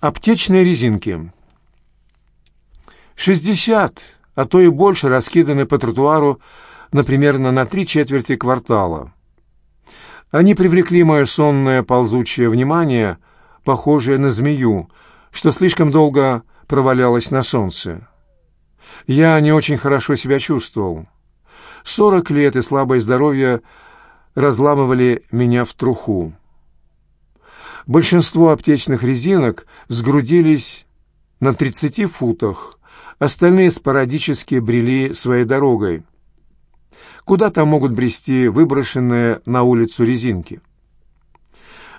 Аптечные резинки. Шестьдесят, а то и больше раскиданы по тротуару, например, на три четверти квартала. Они привлекли мое сонное ползучее внимание, похожее на змею, что слишком долго провалялась на солнце. Я не очень хорошо себя чувствовал. Сорок лет и слабое здоровье разламывали меня в труху. Большинство аптечных резинок сгрудились на 30 футах, остальные спорадически брели своей дорогой. Куда там могут брести выброшенные на улицу резинки?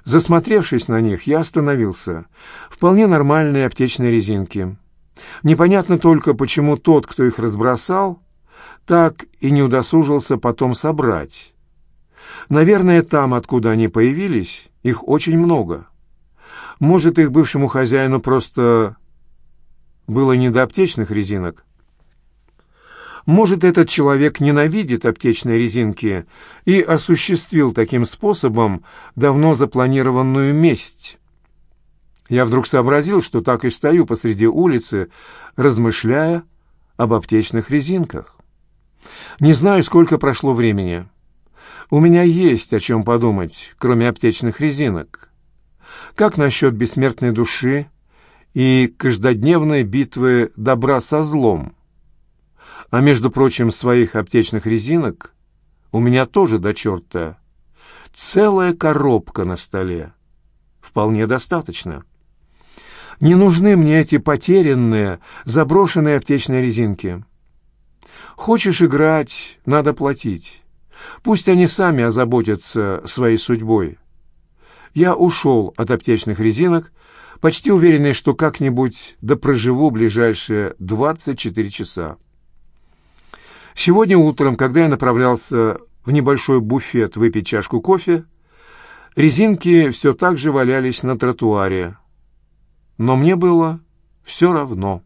Засмотревшись на них, я остановился. Вполне нормальные аптечные резинки. Непонятно только, почему тот, кто их разбросал, так и не удосужился потом собрать. Наверное, там, откуда они появились, их очень много. Может, их бывшему хозяину просто было не до аптечных резинок? Может, этот человек ненавидит аптечные резинки и осуществил таким способом давно запланированную месть? Я вдруг сообразил, что так и стою посреди улицы, размышляя об аптечных резинках. Не знаю, сколько прошло времени. У меня есть о чем подумать, кроме аптечных резинок. Как насчет бессмертной души и каждодневной битвы добра со злом? А между прочим, своих аптечных резинок у меня тоже до черта. Целая коробка на столе. Вполне достаточно. Не нужны мне эти потерянные, заброшенные аптечные резинки. Хочешь играть, надо платить. Пусть они сами озаботятся своей судьбой. Я ушел от аптечных резинок, почти уверенный, что как-нибудь да проживу ближайшие 24 часа. Сегодня утром, когда я направлялся в небольшой буфет выпить чашку кофе, резинки все так же валялись на тротуаре. Но мне было все равно.